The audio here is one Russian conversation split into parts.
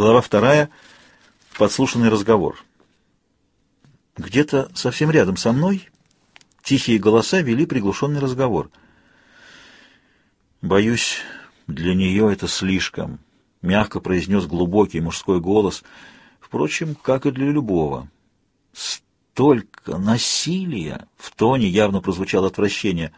Глава вторая. Подслушанный разговор. Где-то совсем рядом со мной тихие голоса вели приглушенный разговор. «Боюсь, для нее это слишком», — мягко произнес глубокий мужской голос, впрочем, как и для любого. «Столько насилия!» — в тоне явно прозвучало отвращение.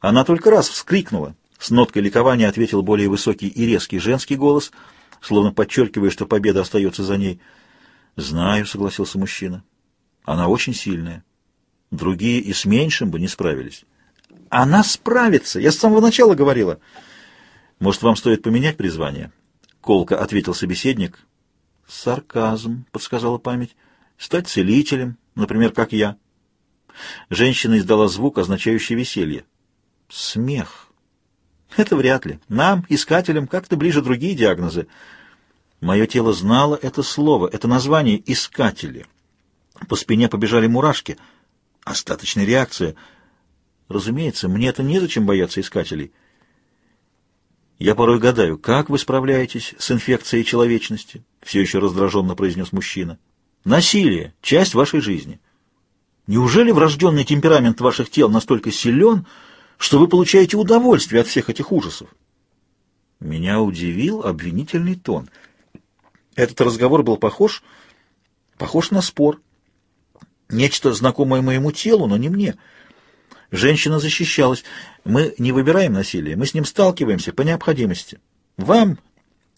Она только раз вскрикнула. С ноткой ликования ответил более высокий и резкий женский голос — словно подчеркивая, что победа остается за ней. «Знаю», — согласился мужчина. «Она очень сильная. Другие и с меньшим бы не справились». «Она справится! Я с самого начала говорила!» «Может, вам стоит поменять призвание?» — колко ответил собеседник. «Сарказм», — подсказала память. «Стать целителем, например, как я». Женщина издала звук, означающий веселье. «Смех». Это вряд ли. Нам, искателям, как-то ближе другие диагнозы. Мое тело знало это слово, это название «искатели». По спине побежали мурашки. Остаточная реакция. Разумеется, мне это незачем бояться искателей. Я порой гадаю, как вы справляетесь с инфекцией человечности? Все еще раздраженно произнес мужчина. Насилие — часть вашей жизни. Неужели врожденный темперамент ваших тел настолько силен, что вы получаете удовольствие от всех этих ужасов. Меня удивил обвинительный тон. Этот разговор был похож, похож на спор. Нечто знакомое моему телу, но не мне. Женщина защищалась. Мы не выбираем насилие, мы с ним сталкиваемся по необходимости. Вам,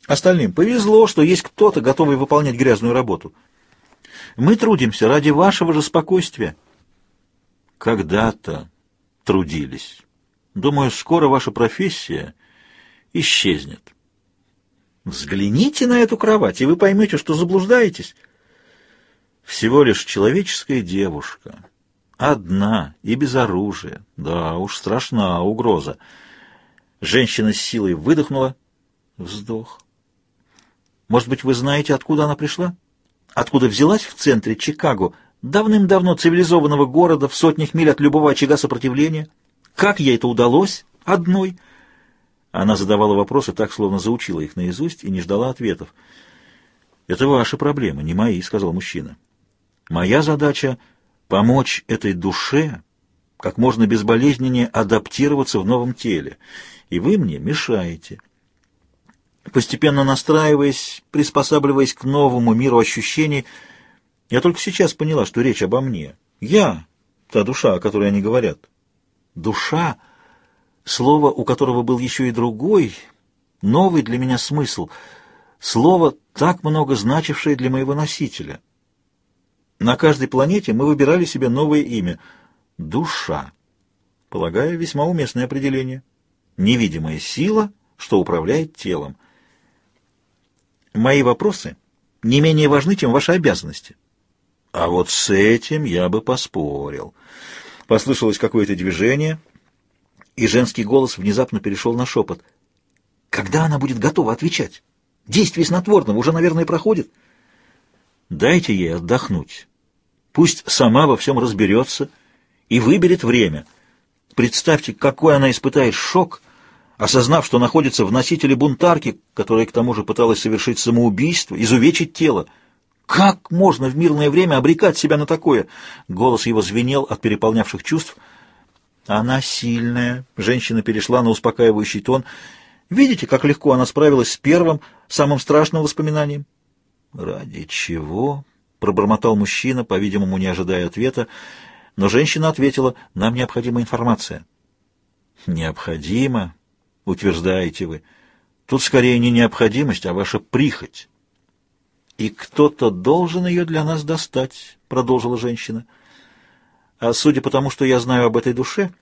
остальным, повезло, что есть кто-то, готовый выполнять грязную работу. Мы трудимся ради вашего же спокойствия. Когда-то трудились. Думаю, скоро ваша профессия исчезнет. Взгляните на эту кровать, и вы поймете, что заблуждаетесь. Всего лишь человеческая девушка. Одна и без оружия. Да уж, страшна угроза. Женщина с силой выдохнула. Вздох. Может быть, вы знаете, откуда она пришла? Откуда взялась в центре Чикаго, давным-давно цивилизованного города, в сотнях миль от любого очага сопротивления? Как ей это удалось? Одной. Она задавала вопросы так, словно заучила их наизусть и не ждала ответов. «Это ваши проблемы, не мои», — сказал мужчина. «Моя задача — помочь этой душе как можно безболезненнее адаптироваться в новом теле, и вы мне мешаете». Постепенно настраиваясь, приспосабливаясь к новому миру ощущений, я только сейчас поняла, что речь обо мне. Я — та душа, о которой они говорят. Душа, слово, у которого был еще и другой, новый для меня смысл, слово, так много значившее для моего носителя. На каждой планете мы выбирали себе новое имя — душа. Полагаю, весьма уместное определение. Невидимая сила, что управляет телом. Мои вопросы не менее важны, чем ваши обязанности. А вот с этим я бы поспорил. Послышалось какое-то движение, и женский голос внезапно перешел на шепот. «Когда она будет готова отвечать? Действие снотворного уже, наверное, проходит?» «Дайте ей отдохнуть. Пусть сама во всем разберется и выберет время. Представьте, какой она испытает шок, осознав, что находится в носителе бунтарки, которая к тому же пыталась совершить самоубийство, изувечить тело. Как можно в мирное время обрекать себя на такое? Голос его звенел от переполнявших чувств. Она сильная. Женщина перешла на успокаивающий тон. Видите, как легко она справилась с первым, самым страшным воспоминанием? Ради чего? Пробормотал мужчина, по-видимому, не ожидая ответа. Но женщина ответила, нам необходима информация. Необходимо, утверждаете вы. Тут скорее не необходимость, а ваша прихоть. «И кто-то должен ее для нас достать», — продолжила женщина. «А судя по тому, что я знаю об этой душе,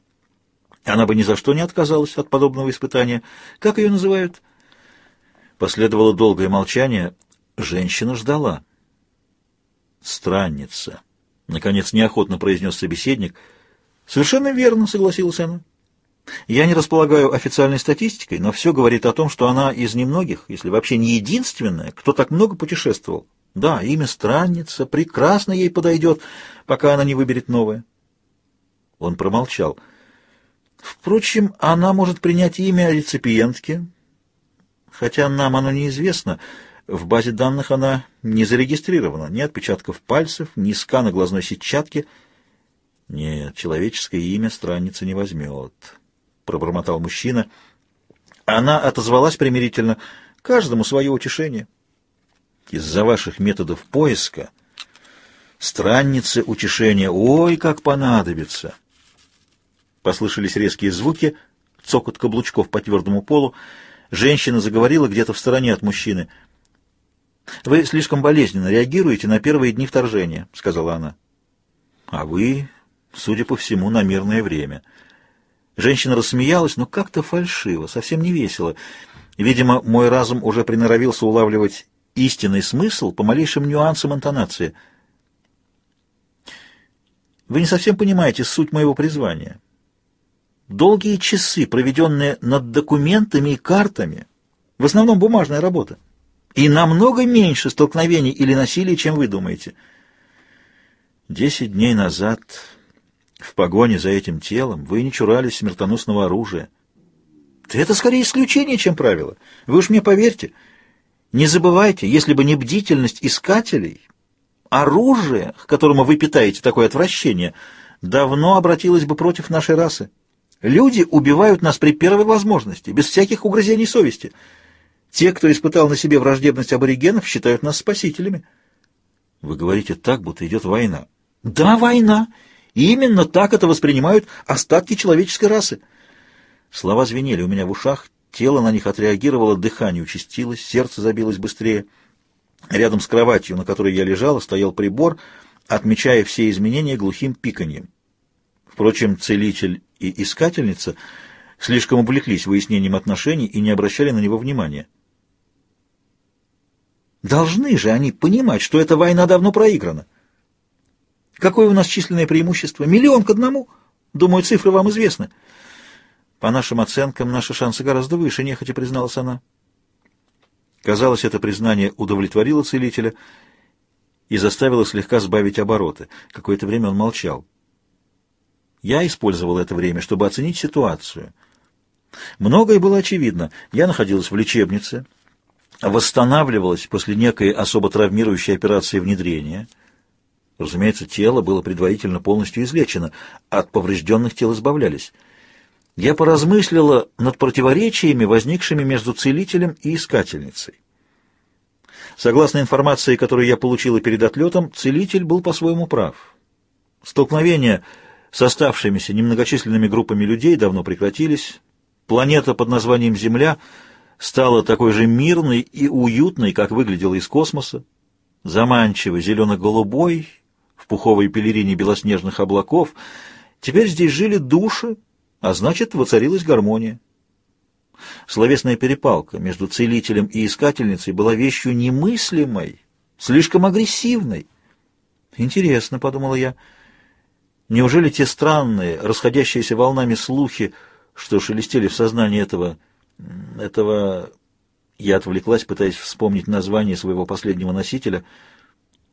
она бы ни за что не отказалась от подобного испытания. Как ее называют?» Последовало долгое молчание. Женщина ждала. «Странница», — наконец неохотно произнес собеседник. «Совершенно верно», — согласилась она. Я не располагаю официальной статистикой, но все говорит о том, что она из немногих, если вообще не единственная, кто так много путешествовал. Да, имя странница прекрасно ей подойдет, пока она не выберет новое. Он промолчал. Впрочем, она может принять имя реципиентки, хотя нам оно неизвестно. В базе данных она не зарегистрирована. Ни отпечатков пальцев, ни скана глазной сетчатки. Нет, человеческое имя странница не возьмет, — пробормотал мужчина. Она отозвалась примирительно. Каждому свое утешение. Из-за ваших методов поиска страннице утешения ой, как понадобится. Послышались резкие звуки, цокот каблучков по твердому полу. Женщина заговорила где-то в стороне от мужчины — «Вы слишком болезненно реагируете на первые дни вторжения», — сказала она. «А вы, судя по всему, на мирное время». Женщина рассмеялась, но как-то фальшиво, совсем не весело. Видимо, мой разум уже приноровился улавливать истинный смысл по малейшим нюансам интонации. Вы не совсем понимаете суть моего призвания. Долгие часы, проведенные над документами и картами, в основном бумажная работа и намного меньше столкновений или насилия, чем вы думаете. Десять дней назад в погоне за этим телом вы не чурались смертоносного оружия. Это скорее исключение, чем правило. Вы уж мне поверьте. Не забывайте, если бы не бдительность искателей, оружие, к которому вы питаете такое отвращение, давно обратилось бы против нашей расы. Люди убивают нас при первой возможности, без всяких угрызений совести — те, кто испытал на себе враждебность аборигенов, считают нас спасителями. Вы говорите так, будто идет война. Да, война. И именно так это воспринимают остатки человеческой расы. Слова звенели у меня в ушах, тело на них отреагировало, дыхание участилось, сердце забилось быстрее. Рядом с кроватью, на которой я лежала, стоял прибор, отмечая все изменения глухим пиканьем. Впрочем, целитель и искательница слишком увлеклись выяснением отношений и не обращали на него внимания. Должны же они понимать, что эта война давно проиграна. Какое у нас численное преимущество? Миллион к одному? Думаю, цифры вам известны. По нашим оценкам, наши шансы гораздо выше, нехотя призналась она. Казалось, это признание удовлетворило целителя и заставило слегка сбавить обороты. Какое-то время он молчал. Я использовал это время, чтобы оценить ситуацию. Многое было очевидно. Я находилась в лечебнице, восстанавливалась после некой особо травмирующей операции внедрения. Разумеется, тело было предварительно полностью излечено, от поврежденных тел избавлялись. Я поразмыслила над противоречиями, возникшими между целителем и искательницей. Согласно информации, которую я получила перед отлетом, целитель был по-своему прав. Столкновения с оставшимися немногочисленными группами людей давно прекратились. Планета под названием Земля — стала такой же мирной и уютной, как выглядела из космоса, заманчиво зелено-голубой, пуховой пелерине белоснежных облаков. Теперь здесь жили души, а значит, воцарилась гармония. Словесная перепалка между целителем и искательницей была вещью немыслимой, слишком агрессивной. «Интересно», — подумала я, — «неужели те странные, расходящиеся волнами слухи, что шелестели в сознании этого этого... Я отвлеклась, пытаясь вспомнить название своего последнего носителя.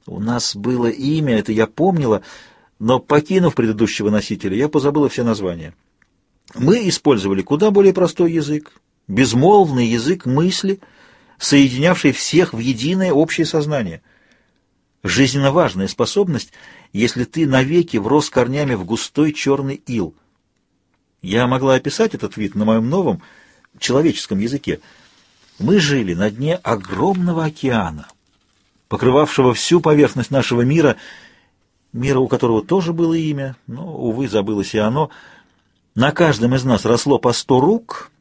У нас было имя, это я помнила, но, покинув предыдущего носителя, я позабыла все названия. Мы использовали куда более простой язык, безмолвный язык мысли, соединявший всех в единое общее сознание. Жизненно важная способность, если ты навеки врос корнями в густой черный ил. Я могла описать этот вид на моем новом, человеческом языке. Мы жили на дне огромного океана, покрывавшего всю поверхность нашего мира, мира, у которого тоже было имя, но, увы, забылось и оно. На каждом из нас росло по сто рук,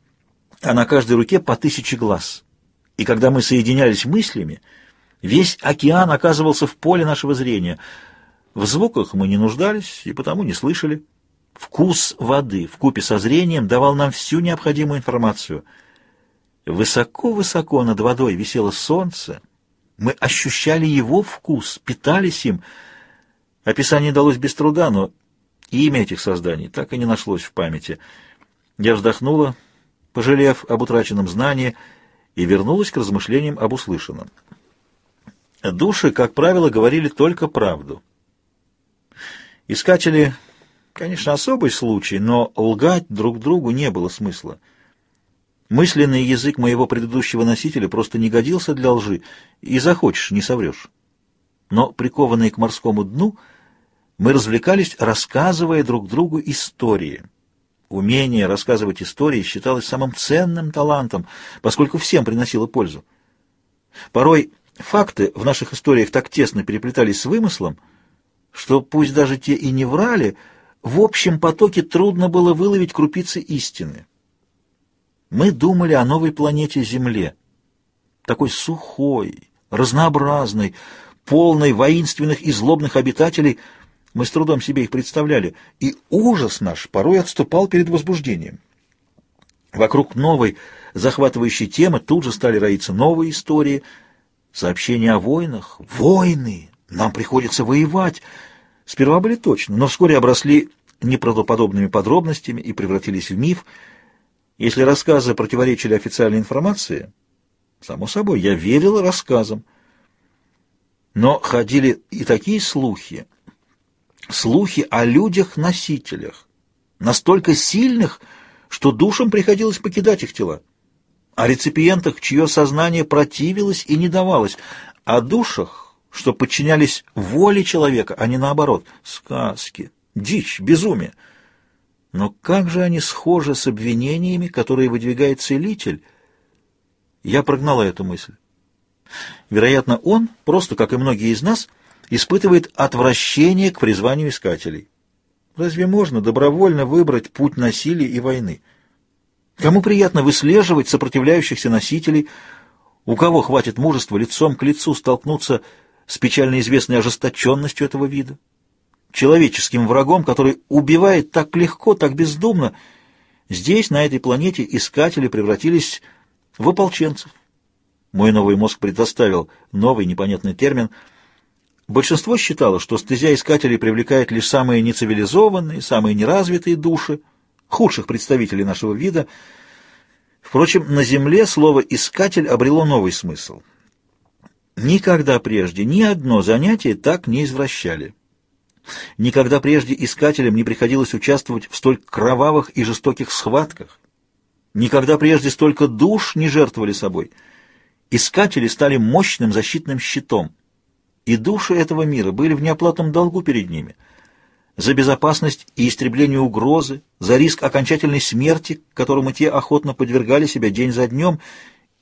а на каждой руке по тысяче глаз. И когда мы соединялись мыслями, весь океан оказывался в поле нашего зрения. В звуках мы не нуждались и потому не слышали. Вкус воды в купе со зрением давал нам всю необходимую информацию. Высоко-высоко над водой висело солнце. Мы ощущали его вкус, питались им. Описание далось без труда, но имя этих созданий так и не нашлось в памяти. Я вздохнула, пожалев об утраченном знании, и вернулась к размышлениям об услышанном. Души, как правило, говорили только правду. Искатели Конечно, особый случай, но лгать друг другу не было смысла. Мысленный язык моего предыдущего носителя просто не годился для лжи, и захочешь, не соврешь. Но, прикованные к морскому дну, мы развлекались, рассказывая друг другу истории. Умение рассказывать истории считалось самым ценным талантом, поскольку всем приносило пользу. Порой факты в наших историях так тесно переплетались с вымыслом, что пусть даже те и не врали, в общем потоке трудно было выловить крупицы истины. Мы думали о новой планете Земле, такой сухой, разнообразной, полной воинственных и злобных обитателей, мы с трудом себе их представляли, и ужас наш порой отступал перед возбуждением. Вокруг новой, захватывающей темы тут же стали роиться новые истории, сообщения о войнах. Войны! Нам приходится воевать! Сперва были точно, но вскоре обросли неправдоподобными подробностями и превратились в миф — если рассказы противоречили официальной информации, само собой, я верил рассказам. Но ходили и такие слухи, слухи о людях-носителях, настолько сильных, что душам приходилось покидать их тела, о реципиентах, чье сознание противилось и не давалось, о душах, что подчинялись воле человека, а не наоборот. Сказки, дичь, безумие — но как же они схожи с обвинениями, которые выдвигает целитель? Я прогнала эту мысль. Вероятно, он, просто как и многие из нас, испытывает отвращение к призванию искателей. Разве можно добровольно выбрать путь насилия и войны? Кому приятно выслеживать сопротивляющихся носителей, у кого хватит мужества лицом к лицу столкнуться с печально известной ожесточенностью этого вида? Человеческим врагом, который убивает так легко, так бездумно. Здесь, на этой планете, искатели превратились в ополченцев. Мой новый мозг предоставил новый непонятный термин. Большинство считало, что стезя искателей привлекает лишь самые нецивилизованные, самые неразвитые души, худших представителей нашего вида. Впрочем, на Земле слово «искатель» обрело новый смысл. Никогда прежде ни одно занятие так не извращали. Никогда прежде искателям не приходилось участвовать в столь кровавых и жестоких схватках. Никогда прежде столько душ не жертвовали собой. Искатели стали мощным защитным щитом, и души этого мира были в неоплатном долгу перед ними. За безопасность и истребление угрозы, за риск окончательной смерти, которому те охотно подвергали себя день за днем,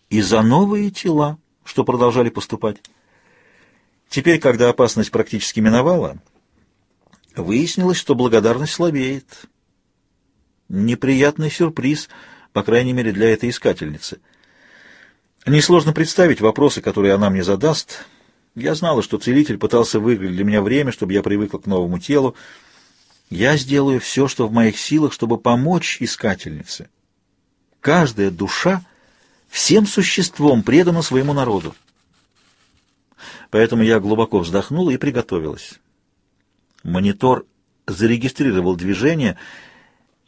и за новые тела, что продолжали поступать. Теперь, когда опасность практически миновала, Выяснилось, что благодарность слабеет. Неприятный сюрприз, по крайней мере, для этой искательницы. Несложно представить вопросы, которые она мне задаст. Я знала, что целитель пытался выиграть для меня время, чтобы я привыкла к новому телу. Я сделаю все, что в моих силах, чтобы помочь искательнице. Каждая душа всем существом предана своему народу. Поэтому я глубоко вздохнула и приготовилась. Монитор зарегистрировал движение.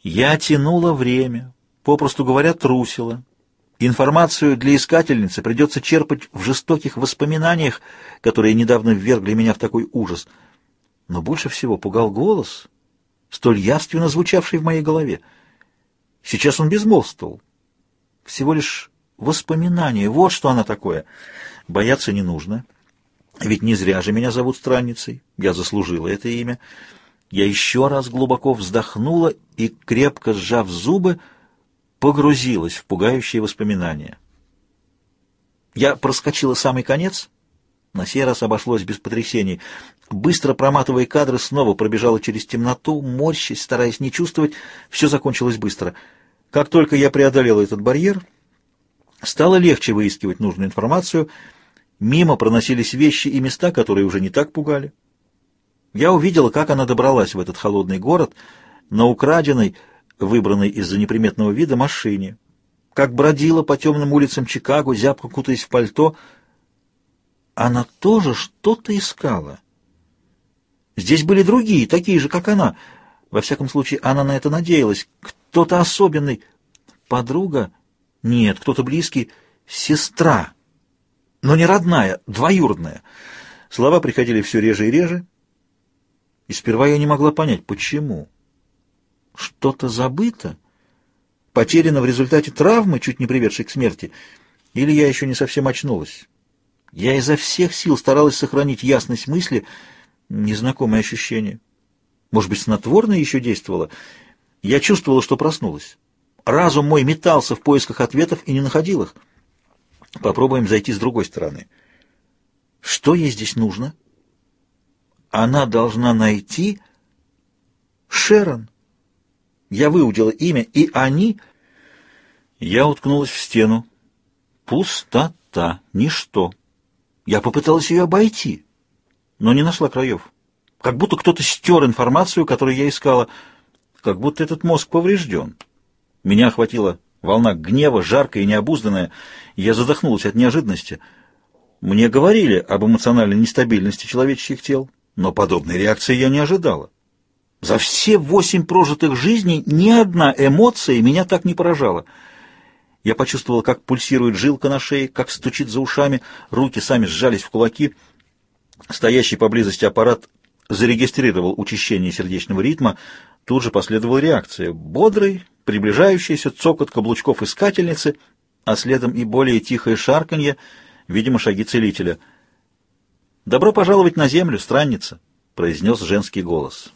Я тянула время, попросту говоря, трусила. Информацию для искательницы придется черпать в жестоких воспоминаниях, которые недавно ввергли меня в такой ужас. Но больше всего пугал голос, столь явственно звучавший в моей голове. Сейчас он безмолвствовал. Всего лишь воспоминание, вот что она такое. Бояться не нужно. Ведь не зря же меня зовут странницей, я заслужила это имя. Я еще раз глубоко вздохнула и, крепко сжав зубы, погрузилась в пугающие воспоминания. Я проскочила самый конец, на сей раз обошлось без потрясений. Быстро проматывая кадры, снова пробежала через темноту, морщись, стараясь не чувствовать, все закончилось быстро. Как только я преодолела этот барьер, стало легче выискивать нужную информацию — Мимо проносились вещи и места, которые уже не так пугали. Я увидела, как она добралась в этот холодный город на украденной, выбранной из-за неприметного вида, машине, как бродила по темным улицам Чикаго, зябко кутаясь в пальто. Она тоже что-то искала. Здесь были другие, такие же, как она. Во всяком случае, она на это надеялась. Кто-то особенный. Подруга? Нет, кто-то близкий. Сестра но не родная, двоюродная. Слова приходили все реже и реже, и сперва я не могла понять, почему. Что-то забыто? потеряна в результате травмы, чуть не приведшей к смерти, или я еще не совсем очнулась. Я изо всех сил старалась сохранить ясность мысли, незнакомое ощущение. Может быть, снотворное еще действовало? Я чувствовала, что проснулась. Разум мой метался в поисках ответов и не находил их. Попробуем зайти с другой стороны. Что ей здесь нужно? Она должна найти Шерон. Я выудила имя, и они... Я уткнулась в стену. Пустота, ничто. Я попыталась ее обойти, но не нашла краев. Как будто кто-то стер информацию, которую я искала, как будто этот мозг поврежден. Меня охватила волна гнева, жаркая и необузданная. Я задохнулась от неожиданности. Мне говорили об эмоциональной нестабильности человеческих тел, но подобной реакции я не ожидала. За все восемь прожитых жизней ни одна эмоция меня так не поражала. Я почувствовала, как пульсирует жилка на шее, как стучит за ушами, руки сами сжались в кулаки. Стоящий поблизости аппарат зарегистрировал учащение сердечного ритма, тут же последовала реакция. Бодрый, приближающийся цокот каблучков искательницы, а следом и более тихое шарканье, видимо, шаги целителя. «Добро пожаловать на землю, странница!» — произнес женский голос.